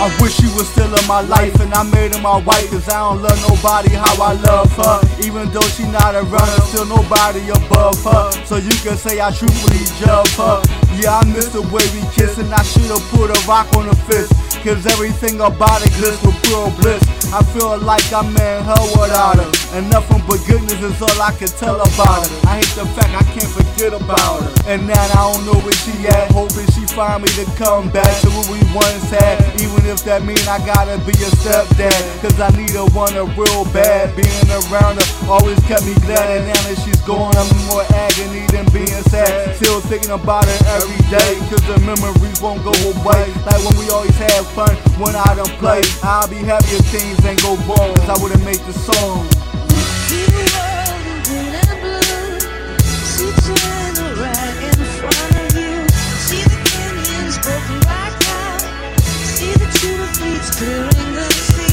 I wish she was still in my life and I made her my wife Cause I don't love nobody how I love her. Even though she not a runner, still nobody above her. So you can say I truthfully judge her. Yeah, I miss the way we kiss and I should've put a rock on her fist. Cause everything about it glitz with pure bliss. I feel like I'm in her without her. And nothing but goodness is all I can tell about her. I hate the fact I can't forget about her. And now I don't know where she at. Hoping she find me to come back to what we once had. Even if that mean I gotta be a stepdad. Cause I need a one a real bad. Being around her always kept me glad. And now that she's gone I'm in more agony than being sad. Still thinking about her every day. Cause the memories won't go away. Like when we always had fun when I don't play I'll be happy if things ain't go wrong Cause I would've made the song See the world in blood. See right in front of you. See the canyons broken. See the truth of pleats Clearing the sea,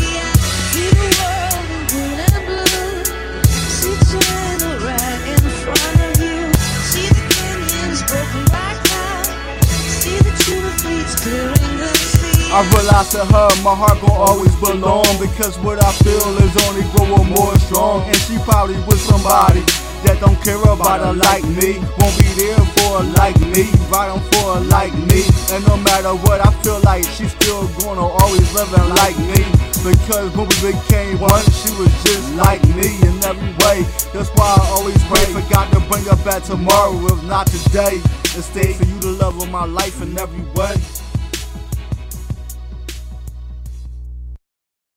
realize to her my heart gon' always belong. Because what I feel is only growing more strong. And she probably with somebody that don't care about her like me. Won't be there for her like me Riding for her like me. And no matter what I feel like She's still gonna always living like me. Because when we became one She was just like me in every way. That's why I always pray For God to bring her back tomorrow If not today. Instead for you to love of my life in every way